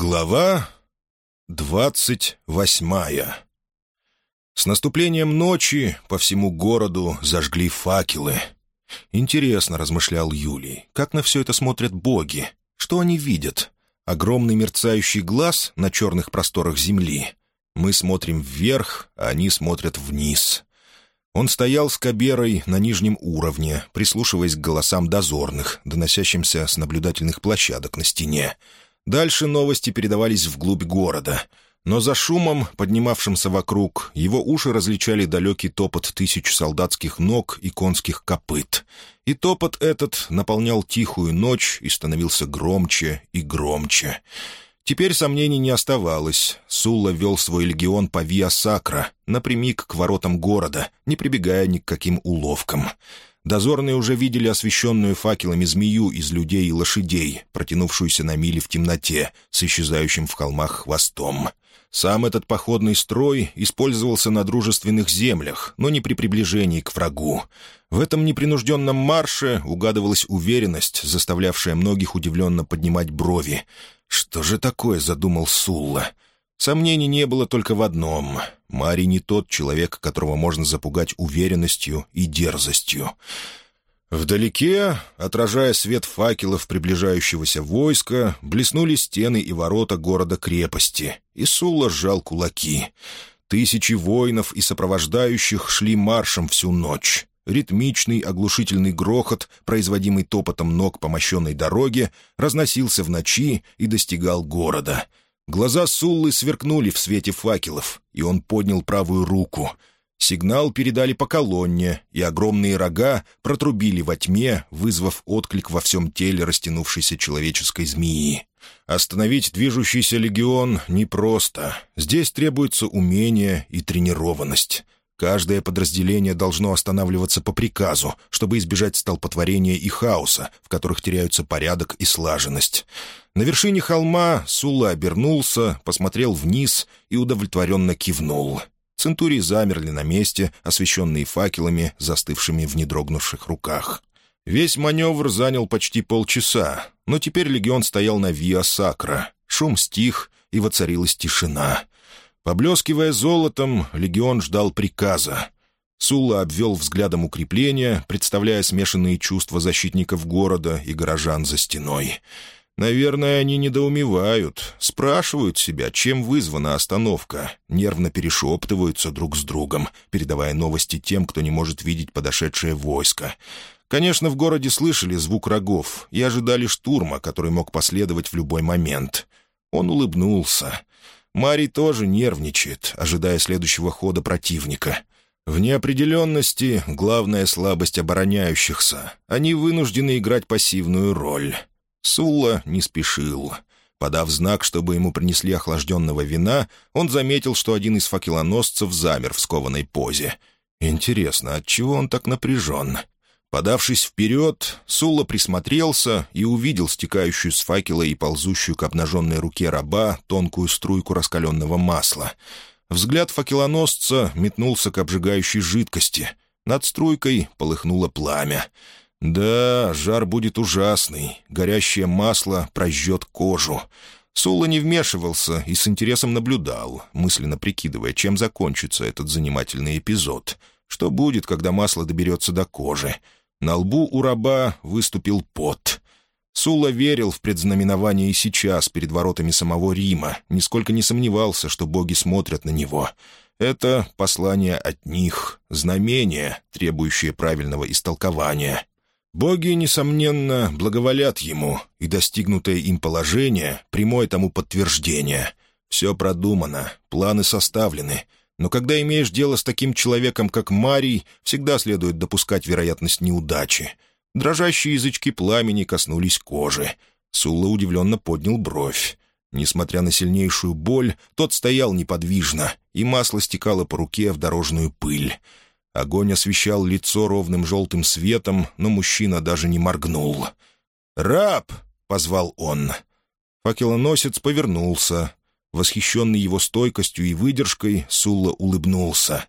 Глава двадцать восьмая С наступлением ночи по всему городу зажгли факелы. «Интересно», — размышлял Юлий, — «как на все это смотрят боги? Что они видят? Огромный мерцающий глаз на черных просторах земли. Мы смотрим вверх, а они смотрят вниз». Он стоял с Каберой на нижнем уровне, прислушиваясь к голосам дозорных, доносящимся с наблюдательных площадок на стене. Дальше новости передавались вглубь города. Но за шумом, поднимавшимся вокруг, его уши различали далекий топот тысяч солдатских ног и конских копыт. И топот этот наполнял тихую ночь и становился громче и громче. Теперь сомнений не оставалось. Сулла вел свой легион по Виа Сакра, напрямик к воротам города, не прибегая ни к каким уловкам. Дозорные уже видели освещенную факелами змею из людей и лошадей, протянувшуюся на мили в темноте, с исчезающим в холмах хвостом. Сам этот походный строй использовался на дружественных землях, но не при приближении к врагу. В этом непринужденном марше угадывалась уверенность, заставлявшая многих удивленно поднимать брови. «Что же такое?» — задумал Сулла. Сомнений не было только в одном. Мари не тот человек, которого можно запугать уверенностью и дерзостью. Вдалеке, отражая свет факелов приближающегося войска, блеснули стены и ворота города-крепости, и Сула сжал кулаки. Тысячи воинов и сопровождающих шли маршем всю ночь. Ритмичный оглушительный грохот, производимый топотом ног по мощенной дороге, разносился в ночи и достигал города — Глаза Суллы сверкнули в свете факелов, и он поднял правую руку. Сигнал передали по колонне, и огромные рога протрубили во тьме, вызвав отклик во всем теле растянувшейся человеческой змеи. Остановить движущийся легион непросто. Здесь требуется умение и тренированность. Каждое подразделение должно останавливаться по приказу, чтобы избежать столпотворения и хаоса, в которых теряются порядок и слаженность. На вершине холма Сула обернулся, посмотрел вниз и удовлетворенно кивнул. Центурии замерли на месте, освещенные факелами, застывшими в недрогнувших руках. Весь маневр занял почти полчаса, но теперь легион стоял на Виа Сакра. Шум стих, и воцарилась тишина. Поблескивая золотом, легион ждал приказа. Сула обвел взглядом укрепления, представляя смешанные чувства защитников города и горожан за стеной. Наверное, они недоумевают, спрашивают себя, чем вызвана остановка, нервно перешептываются друг с другом, передавая новости тем, кто не может видеть подошедшее войско. Конечно, в городе слышали звук рогов и ожидали штурма, который мог последовать в любой момент. Он улыбнулся. Мари тоже нервничает, ожидая следующего хода противника. В неопределенности — главная слабость обороняющихся. Они вынуждены играть пассивную роль. Сулла не спешил. Подав знак, чтобы ему принесли охлажденного вина, он заметил, что один из факелоносцев замер в скованной позе. Интересно, отчего он так напряжен? Подавшись вперед, Сулла присмотрелся и увидел стекающую с факела и ползущую к обнаженной руке раба тонкую струйку раскаленного масла. Взгляд факелоносца метнулся к обжигающей жидкости. Над струйкой полыхнуло пламя. «Да, жар будет ужасный. Горящее масло прожжет кожу». Сула не вмешивался и с интересом наблюдал, мысленно прикидывая, чем закончится этот занимательный эпизод. Что будет, когда масло доберется до кожи? На лбу у раба выступил пот. Сула верил в предзнаменование и сейчас, перед воротами самого Рима, нисколько не сомневался, что боги смотрят на него. Это послание от них, знамение, требующее правильного истолкования. Боги, несомненно, благоволят ему, и достигнутое им положение — прямое тому подтверждение. Все продумано, планы составлены — но когда имеешь дело с таким человеком, как Марий, всегда следует допускать вероятность неудачи. Дрожащие язычки пламени коснулись кожи. Сула удивленно поднял бровь. Несмотря на сильнейшую боль, тот стоял неподвижно, и масло стекало по руке в дорожную пыль. Огонь освещал лицо ровным желтым светом, но мужчина даже не моргнул. «Раб!» — позвал он. Факелоносец повернулся. Восхищенный его стойкостью и выдержкой, Сулла улыбнулся.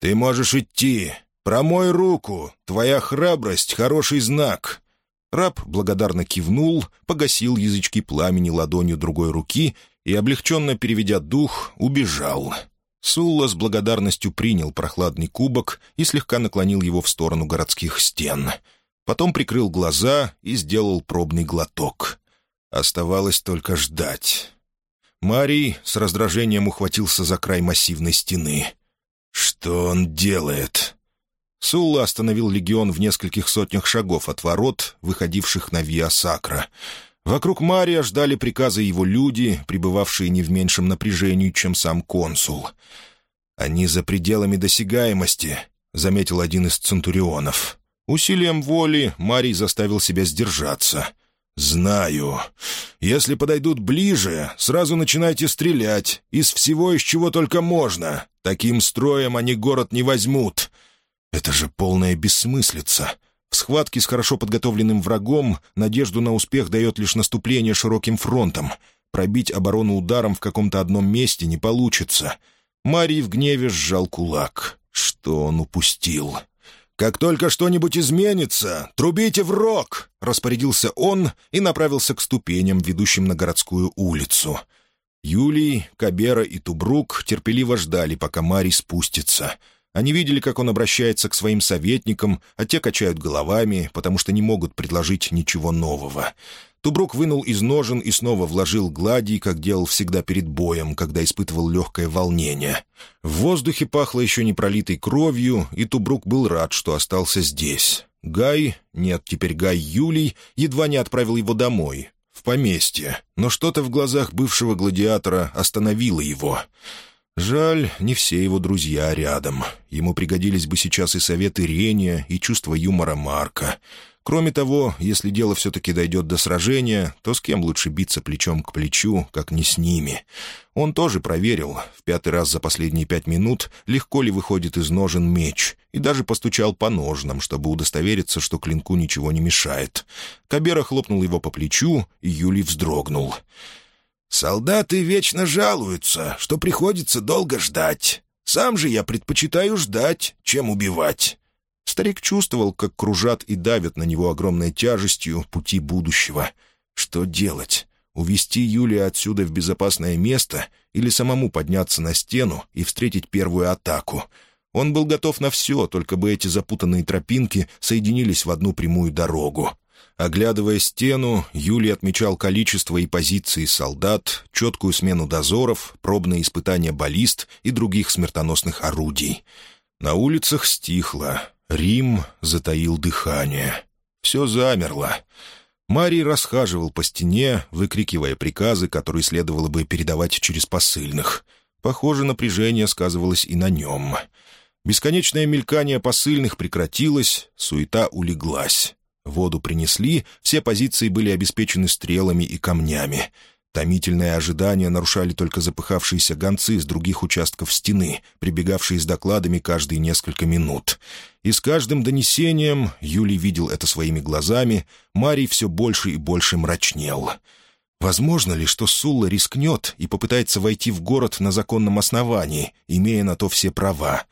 «Ты можешь идти. Промой руку. Твоя храбрость — хороший знак». Раб благодарно кивнул, погасил язычки пламени ладонью другой руки и, облегченно переведя дух, убежал. Сулла с благодарностью принял прохладный кубок и слегка наклонил его в сторону городских стен. Потом прикрыл глаза и сделал пробный глоток. Оставалось только ждать. Марий с раздражением ухватился за край массивной стены. «Что он делает?» Сулла остановил легион в нескольких сотнях шагов от ворот, выходивших на Виа Сакра. Вокруг Мария ждали приказа его люди, пребывавшие не в меньшем напряжении, чем сам консул. «Они за пределами досягаемости», — заметил один из центурионов. Усилием воли Марий заставил себя сдержаться. «Знаю. Если подойдут ближе, сразу начинайте стрелять. Из всего, из чего только можно. Таким строем они город не возьмут. Это же полная бессмыслица. В схватке с хорошо подготовленным врагом надежду на успех дает лишь наступление широким фронтом. Пробить оборону ударом в каком-то одном месте не получится. Марий в гневе сжал кулак. Что он упустил? «Как только что-нибудь изменится, трубите в рог!» — распорядился он и направился к ступеням, ведущим на городскую улицу. Юлий, Кабера и Тубрук терпеливо ждали, пока Марий спустится — они видели, как он обращается к своим советникам, а те качают головами, потому что не могут предложить ничего нового. Тубрук вынул из ножен и снова вложил гладий, как делал всегда перед боем, когда испытывал легкое волнение. В воздухе пахло еще не пролитой кровью, и Тубрук был рад, что остался здесь. Гай, нет, теперь Гай Юлий, едва не отправил его домой, в поместье, но что-то в глазах бывшего гладиатора остановило его — Жаль, не все его друзья рядом. Ему пригодились бы сейчас и советы Рения, и чувство юмора Марка. Кроме того, если дело все-таки дойдет до сражения, то с кем лучше биться плечом к плечу, как не с ними? Он тоже проверил, в пятый раз за последние пять минут, легко ли выходит из ножен меч, и даже постучал по ножнам, чтобы удостовериться, что клинку ничего не мешает. Кабера хлопнул его по плечу, и Юлий вздрогнул — Солдаты вечно жалуются, что приходится долго ждать. Сам же я предпочитаю ждать, чем убивать». Старик чувствовал, как кружат и давят на него огромной тяжестью пути будущего. Что делать? Увести Юлия отсюда в безопасное место или самому подняться на стену и встретить первую атаку? Он был готов на все, только бы эти запутанные тропинки соединились в одну прямую дорогу. Оглядывая стену, Юлий отмечал количество и позиции солдат, четкую смену дозоров, пробные испытания баллист и других смертоносных орудий. На улицах стихло. Рим затаил дыхание. Все замерло. Марий расхаживал по стене, выкрикивая приказы, которые следовало бы передавать через посыльных. Похоже, напряжение сказывалось и на нем. Бесконечное мелькание посыльных прекратилось, суета улеглась. Воду принесли, все позиции были обеспечены стрелами и камнями. Томительное ожидание нарушали только запыхавшиеся гонцы с других участков стены, прибегавшие с докладами каждые несколько минут. И с каждым донесением, Юлий видел это своими глазами, Марий все больше и больше мрачнел. Возможно ли, что Сулла рискнет и попытается войти в город на законном основании, имея на то все права?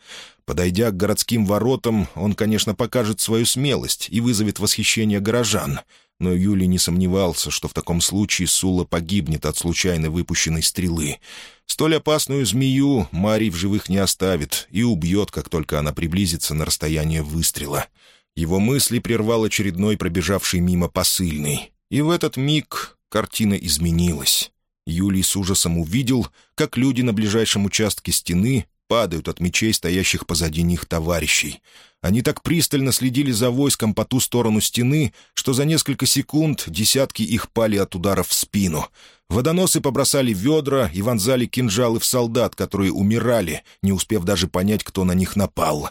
Подойдя к городским воротам, он, конечно, покажет свою смелость и вызовет восхищение горожан. Но Юлий не сомневался, что в таком случае Сула погибнет от случайно выпущенной стрелы. Столь опасную змею Марий в живых не оставит и убьет, как только она приблизится на расстояние выстрела. Его мысли прервал очередной пробежавший мимо посыльный. И в этот миг картина изменилась. Юлий с ужасом увидел, как люди на ближайшем участке стены падают от мечей, стоящих позади них товарищей. Они так пристально следили за войском по ту сторону стены, что за несколько секунд десятки их пали от ударов в спину. Водоносы побросали ведра и вонзали кинжалы в солдат, которые умирали, не успев даже понять, кто на них напал.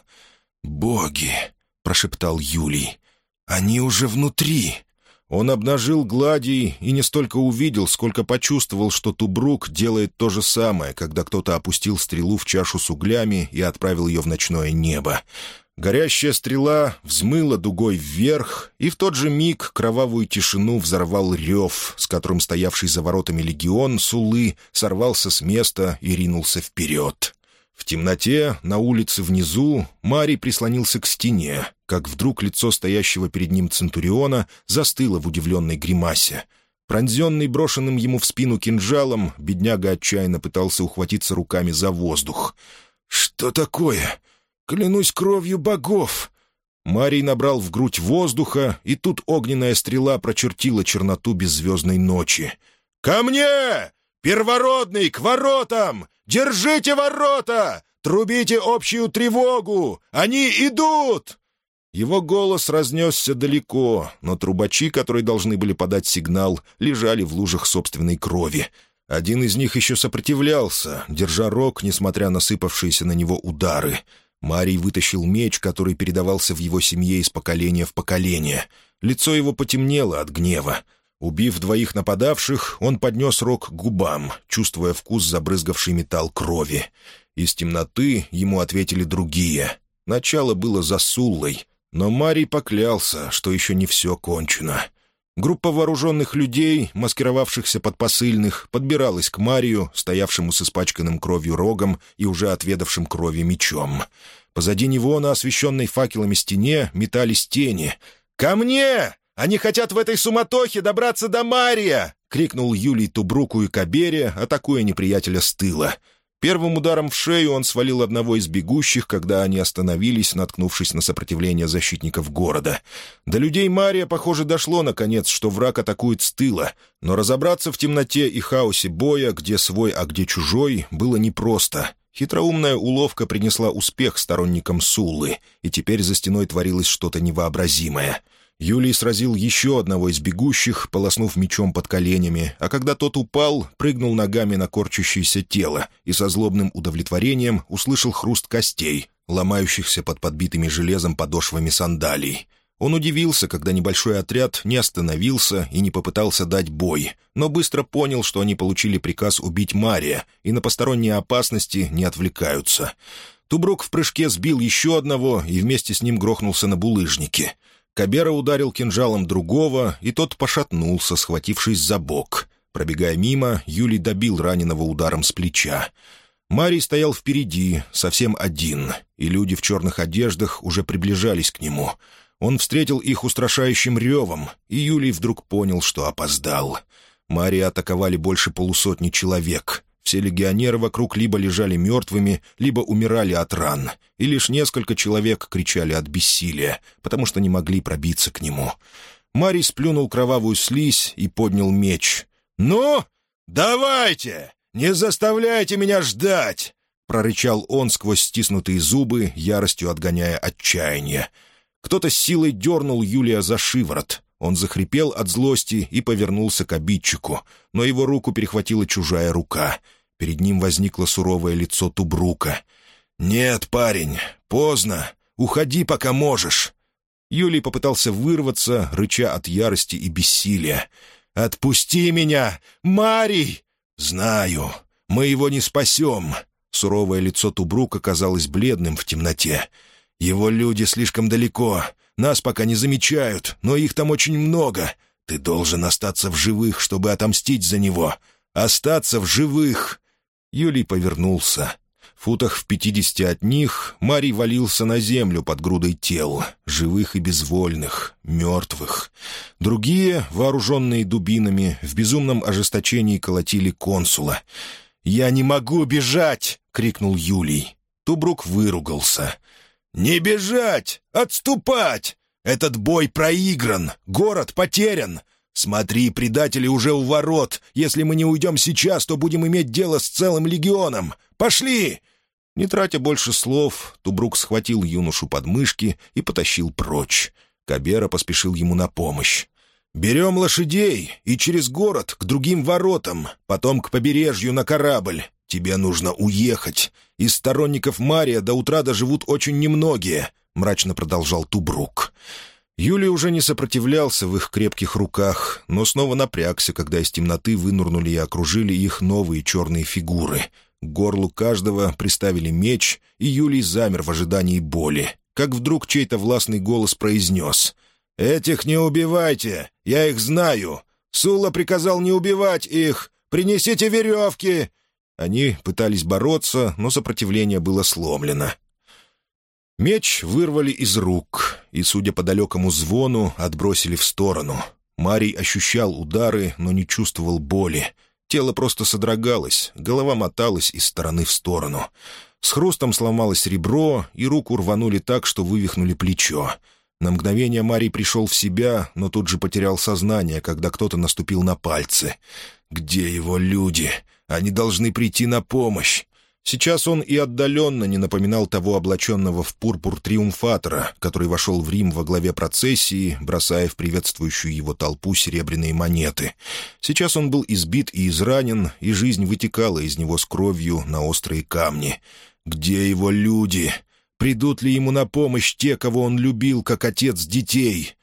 «Боги!» — прошептал Юлий. «Они уже внутри!» Он обнажил гладий и не столько увидел, сколько почувствовал, что Тубрук делает то же самое, когда кто-то опустил стрелу в чашу с углями и отправил ее в ночное небо. Горящая стрела взмыла дугой вверх, и в тот же миг кровавую тишину взорвал рев, с которым стоявший за воротами легион Сулы сорвался с места и ринулся вперед. В темноте, на улице внизу, Марий прислонился к стене, как вдруг лицо стоящего перед ним Центуриона застыло в удивленной гримасе. Пронзенный брошенным ему в спину кинжалом, бедняга отчаянно пытался ухватиться руками за воздух. «Что такое? Клянусь кровью богов!» Марий набрал в грудь воздуха, и тут огненная стрела прочертила черноту беззвездной ночи. «Ко мне! Первородный, к воротам! Держите ворота! Трубите общую тревогу! Они идут!» Его голос разнесся далеко, но трубачи, которые должны были подать сигнал, лежали в лужах собственной крови. Один из них еще сопротивлялся, держа рог, несмотря на сыпавшиеся на него удары — Марий вытащил меч, который передавался в его семье из поколения в поколение. Лицо его потемнело от гнева. Убив двоих нападавших, он поднес рог к губам, чувствуя вкус забрызгавший металл крови. Из темноты ему ответили другие. Начало было за Суллой, но Марий поклялся, что еще не все кончено. Группа вооруженных людей, маскировавшихся под посыльных, подбиралась к Марию, стоявшему с испачканным кровью рогом и уже отведавшим крови мечом. Позади него на освещенной факелами стене метались тени. «Ко мне! Они хотят в этой суматохе добраться до Мария!» — крикнул Юлий Тубруку и Кабере, атакуя неприятеля с тыла. Первым ударом в шею он свалил одного из бегущих, когда они остановились, наткнувшись на сопротивление защитников города. До людей Мария, похоже, дошло, наконец, что враг атакует с тыла, но разобраться в темноте и хаосе боя, где свой, а где чужой, было непросто. Хитроумная уловка принесла успех сторонникам Суллы, и теперь за стеной творилось что-то невообразимое — Юлий сразил еще одного из бегущих, полоснув мечом под коленями, а когда тот упал, прыгнул ногами на корчащееся тело и со злобным удовлетворением услышал хруст костей, ломающихся под подбитыми железом подошвами сандалий. Он удивился, когда небольшой отряд не остановился и не попытался дать бой, но быстро понял, что они получили приказ убить Мария и на посторонние опасности не отвлекаются. Туброк в прыжке сбил еще одного и вместе с ним грохнулся на булыжнике — Кабера ударил кинжалом другого, и тот пошатнулся, схватившись за бок. Пробегая мимо, Юлий добил раненого ударом с плеча. Марий стоял впереди, совсем один, и люди в черных одеждах уже приближались к нему. Он встретил их устрашающим ревом, и Юлий вдруг понял, что опоздал. Мария атаковали больше полусотни человек. Все легионеры вокруг либо лежали мертвыми, либо умирали от ран, и лишь несколько человек кричали от бессилия, потому что не могли пробиться к нему. Марий сплюнул кровавую слизь и поднял меч. «Ну, давайте! Не заставляйте меня ждать!» — прорычал он сквозь стиснутые зубы, яростью отгоняя отчаяние. Кто-то с силой дернул Юлия за шиворот. Он захрипел от злости и повернулся к обидчику, но его руку перехватила чужая рука. Перед ним возникло суровое лицо Тубрука. «Нет, парень, поздно. Уходи, пока можешь». Юлий попытался вырваться, рыча от ярости и бессилия. «Отпусти меня! Марий!» «Знаю. Мы его не спасем». Суровое лицо Тубрука казалось бледным в темноте. «Его люди слишком далеко. Нас пока не замечают, но их там очень много. Ты должен остаться в живых, чтобы отомстить за него. Остаться в живых!» Юлий повернулся. В футах в пятидесяти от них Марий валился на землю под грудой тел, живых и безвольных, мертвых. Другие, вооруженные дубинами, в безумном ожесточении колотили консула. «Я не могу бежать!» — крикнул Юлий. Тубрук выругался. «Не бежать! Отступать! Этот бой проигран! Город потерян! Смотри, предатели уже у ворот! Если мы не уйдем сейчас, то будем иметь дело с целым легионом! Пошли!» Не тратя больше слов, Тубрук схватил юношу под мышки и потащил прочь. Кабера поспешил ему на помощь. «Берем лошадей и через город к другим воротам, потом к побережью на корабль. Тебе нужно уехать. Из сторонников Мария до утра доживут очень немногие», — мрачно продолжал Тубрук. Юлий уже не сопротивлялся в их крепких руках, но снова напрягся, когда из темноты вынурнули и окружили их новые черные фигуры. К горлу каждого приставили меч, и Юлий замер в ожидании боли. Как вдруг чей-то властный голос произнес. «Этих не убивайте! Я их знаю! Сула приказал не убивать их! Принесите веревки!» Они пытались бороться, но сопротивление было сломлено. Меч вырвали из рук и, судя по далекому звону, отбросили в сторону. Марий ощущал удары, но не чувствовал боли. Тело просто содрогалось, голова моталась из стороны в сторону. С хрустом сломалось ребро, и руку рванули так, что вывихнули плечо. На мгновение Марий пришел в себя, но тут же потерял сознание, когда кто-то наступил на пальцы. «Где его люди? Они должны прийти на помощь!» Сейчас он и отдаленно не напоминал того облаченного в пурпур триумфатора, который вошел в Рим во главе процессии, бросая в приветствующую его толпу серебряные монеты. Сейчас он был избит и изранен, и жизнь вытекала из него с кровью на острые камни. «Где его люди? Придут ли ему на помощь те, кого он любил, как отец детей?»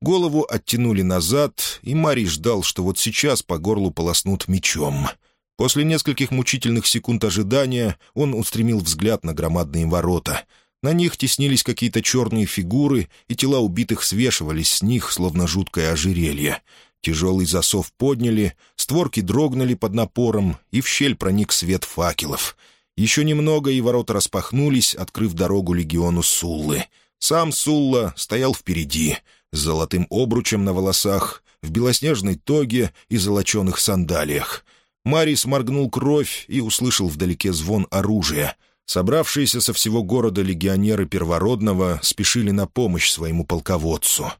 Голову оттянули назад, и Марий ждал, что вот сейчас по горлу полоснут мечом — После нескольких мучительных секунд ожидания он устремил взгляд на громадные ворота. На них теснились какие-то черные фигуры, и тела убитых свешивались с них, словно жуткое ожерелье. Тяжелый засов подняли, створки дрогнули под напором, и в щель проник свет факелов. Еще немного, и ворота распахнулись, открыв дорогу легиону Суллы. Сам Сулла стоял впереди, с золотым обручем на волосах, в белоснежной тоге и золоченых сандалиях. Марий сморгнул кровь и услышал вдалеке звон оружия. Собравшиеся со всего города легионеры Первородного спешили на помощь своему полководцу.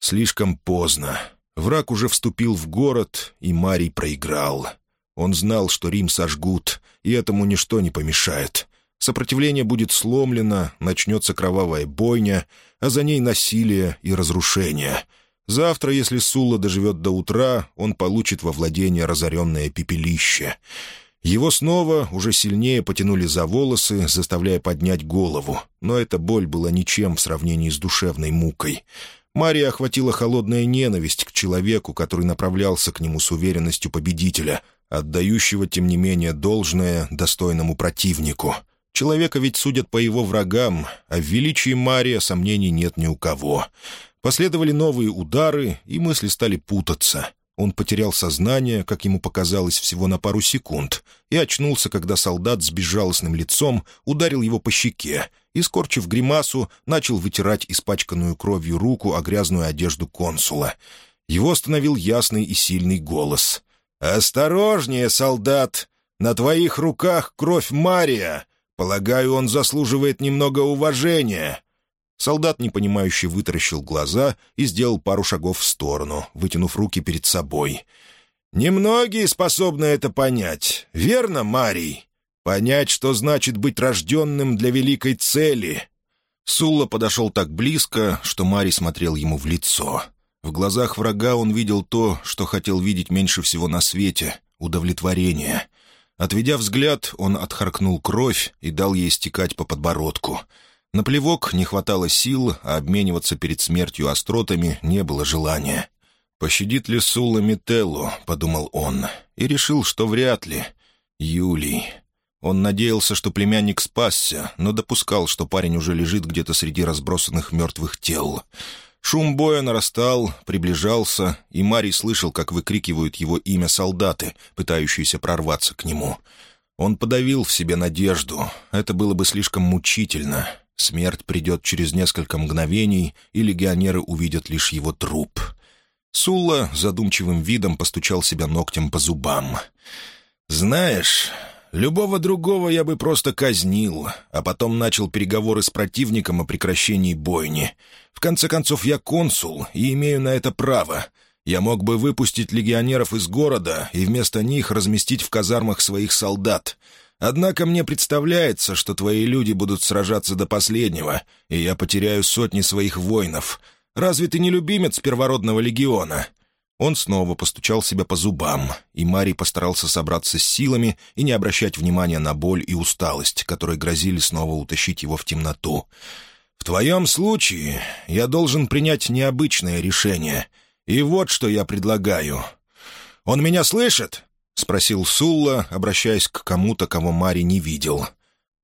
Слишком поздно. Враг уже вступил в город, и Марий проиграл. Он знал, что Рим сожгут, и этому ничто не помешает. Сопротивление будет сломлено, начнется кровавая бойня, а за ней насилие и разрушение — Завтра, если Сула доживет до утра, он получит во владение разоренное пепелище. Его снова уже сильнее потянули за волосы, заставляя поднять голову, но эта боль была ничем в сравнении с душевной мукой. Мария охватила холодная ненависть к человеку, который направлялся к нему с уверенностью победителя, отдающего, тем не менее, должное достойному противнику. Человека ведь судят по его врагам, а в величии Мария сомнений нет ни у кого. Последовали новые удары, и мысли стали путаться. Он потерял сознание, как ему показалось, всего на пару секунд, и очнулся, когда солдат с безжалостным лицом ударил его по щеке и, скорчив гримасу, начал вытирать испачканную кровью руку о грязную одежду консула. Его остановил ясный и сильный голос. «Осторожнее, солдат! На твоих руках кровь Мария! Полагаю, он заслуживает немного уважения!» Солдат, непонимающе, вытаращил глаза и сделал пару шагов в сторону, вытянув руки перед собой. «Немногие способны это понять, верно, Марий? Понять, что значит быть рожденным для великой цели». Сулла подошел так близко, что Марий смотрел ему в лицо. В глазах врага он видел то, что хотел видеть меньше всего на свете — удовлетворение. Отведя взгляд, он отхаркнул кровь и дал ей стекать по подбородку — на плевок не хватало сил, а обмениваться перед смертью остротами не было желания. «Пощадит ли Сула Мителлу?» — подумал он, и решил, что вряд ли. Юлий. Он надеялся, что племянник спасся, но допускал, что парень уже лежит где-то среди разбросанных мертвых тел. Шум боя нарастал, приближался, и Марий слышал, как выкрикивают его имя солдаты, пытающиеся прорваться к нему. Он подавил в себе надежду. Это было бы слишком мучительно. Смерть придет через несколько мгновений, и легионеры увидят лишь его труп. Сулла задумчивым видом постучал себя ногтем по зубам. «Знаешь, любого другого я бы просто казнил, а потом начал переговоры с противником о прекращении бойни. В конце концов, я консул и имею на это право». Я мог бы выпустить легионеров из города и вместо них разместить в казармах своих солдат. Однако мне представляется, что твои люди будут сражаться до последнего, и я потеряю сотни своих воинов. Разве ты не любимец первородного легиона?» Он снова постучал себя по зубам, и Марий постарался собраться с силами и не обращать внимания на боль и усталость, которые грозили снова утащить его в темноту. «В твоем случае я должен принять необычное решение, и вот что я предлагаю. Он меня слышит?» — спросил Сулла, обращаясь к кому-то, кого Мари не видел.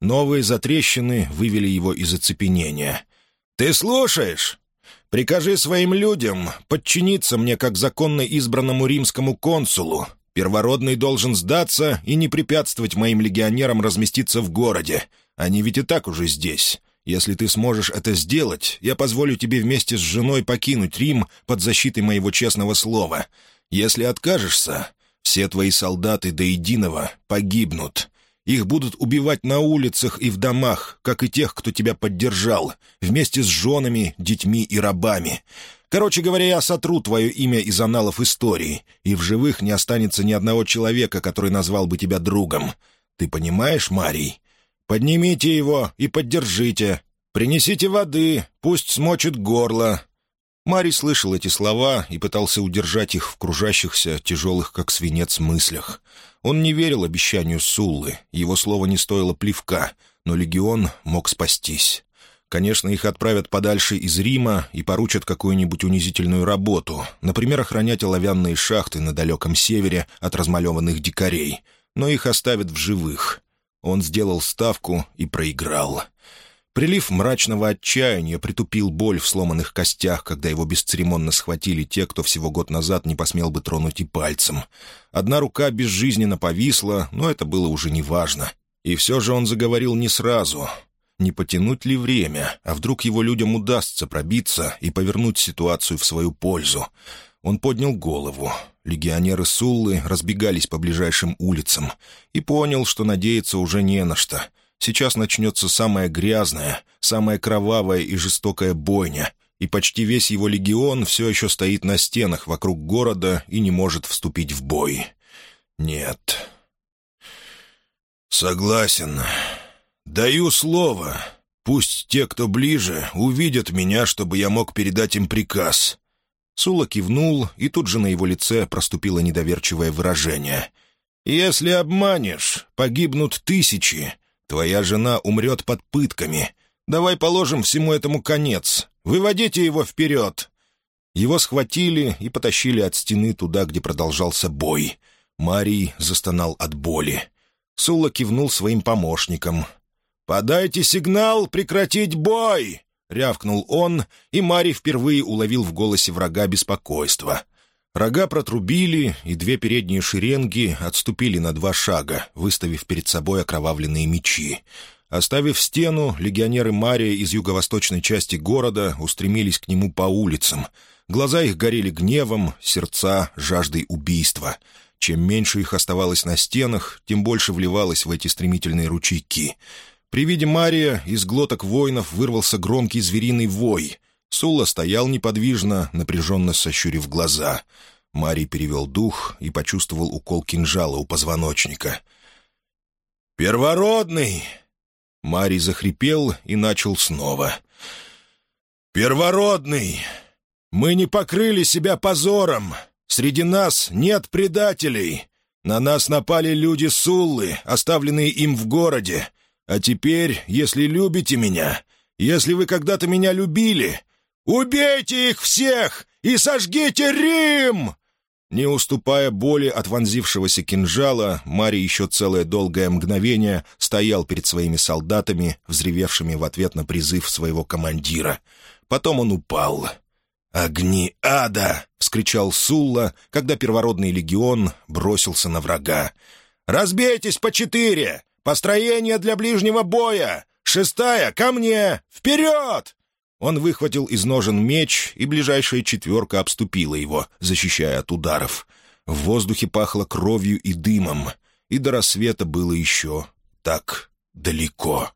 Новые затрещины вывели его из оцепенения. «Ты слушаешь? Прикажи своим людям подчиниться мне как законно избранному римскому консулу. Первородный должен сдаться и не препятствовать моим легионерам разместиться в городе. Они ведь и так уже здесь. Если ты сможешь это сделать, я позволю тебе вместе с женой покинуть Рим под защитой моего честного слова. Если откажешься, все твои солдаты до единого погибнут. Их будут убивать на улицах и в домах, как и тех, кто тебя поддержал, вместе с женами, детьми и рабами. Короче говоря, я сотру твое имя из аналов истории, и в живых не останется ни одного человека, который назвал бы тебя другом. Ты понимаешь, Марий? Поднимите его и поддержите. Принесите воды, пусть смочит горло». Марий слышал эти слова и пытался удержать их в кружащихся, тяжелых как свинец, мыслях. Он не верил обещанию Суллы, его слово не стоило плевка, но легион мог спастись. Конечно, их отправят подальше из Рима и поручат какую-нибудь унизительную работу, например, охранять оловянные шахты на далеком севере от размалеванных дикарей, но их оставят в живых. Он сделал ставку и проиграл. Прилив мрачного отчаяния притупил боль в сломанных костях, когда его бесцеремонно схватили те, кто всего год назад не посмел бы тронуть и пальцем. Одна рука безжизненно повисла, но это было уже неважно. И все же он заговорил не сразу. Не потянуть ли время, а вдруг его людям удастся пробиться и повернуть ситуацию в свою пользу? Он поднял голову. Легионеры Суллы разбегались по ближайшим улицам и понял, что надеяться уже не на что. Сейчас начнется самая грязная, самая кровавая и жестокая бойня, и почти весь его легион все еще стоит на стенах вокруг города и не может вступить в бой. Нет. «Согласен. Даю слово. Пусть те, кто ближе, увидят меня, чтобы я мог передать им приказ. Сула кивнул, и тут же на его лице проступило недоверчивое выражение. «Если обманешь, погибнут тысячи. Твоя жена умрет под пытками. Давай положим всему этому конец. Выводите его вперед!» Его схватили и потащили от стены туда, где продолжался бой. Марий застонал от боли. Сула кивнул своим помощникам. «Подайте сигнал прекратить бой!» — рявкнул он, и Мари впервые уловил в голосе врага беспокойство. Рога протрубили, и две передние шеренги отступили на два шага, выставив перед собой окровавленные мечи. Оставив стену, легионеры Мария из юго-восточной части города устремились к нему по улицам. Глаза их горели гневом, сердца — жаждой убийства. Чем меньше их оставалось на стенах, тем больше вливалось в эти стремительные ручейки — при виде Мария из глоток воинов вырвался громкий звериный вой. Сула стоял неподвижно, напряженно сощурив глаза. Марий перевел дух и почувствовал укол кинжала у позвоночника. «Первородный!» Марий захрипел и начал снова. «Первородный! Мы не покрыли себя позором! Среди нас нет предателей! На нас напали люди Суллы, оставленные им в городе. А теперь, если любите меня, если вы когда-то меня любили, убейте их всех и сожгите Рим!» Не уступая боли от вонзившегося кинжала, Мари еще целое долгое мгновение стоял перед своими солдатами, взревевшими в ответ на призыв своего командира. Потом он упал. «Огни ада!» — вскричал Сулла, когда первородный легион бросился на врага. «Разбейтесь по четыре! Построение для ближнего боя! Шестая, ко мне! Вперед!» Он выхватил из ножен меч, и ближайшая четверка обступила его, защищая от ударов. В воздухе пахло кровью и дымом, и до рассвета было еще так далеко.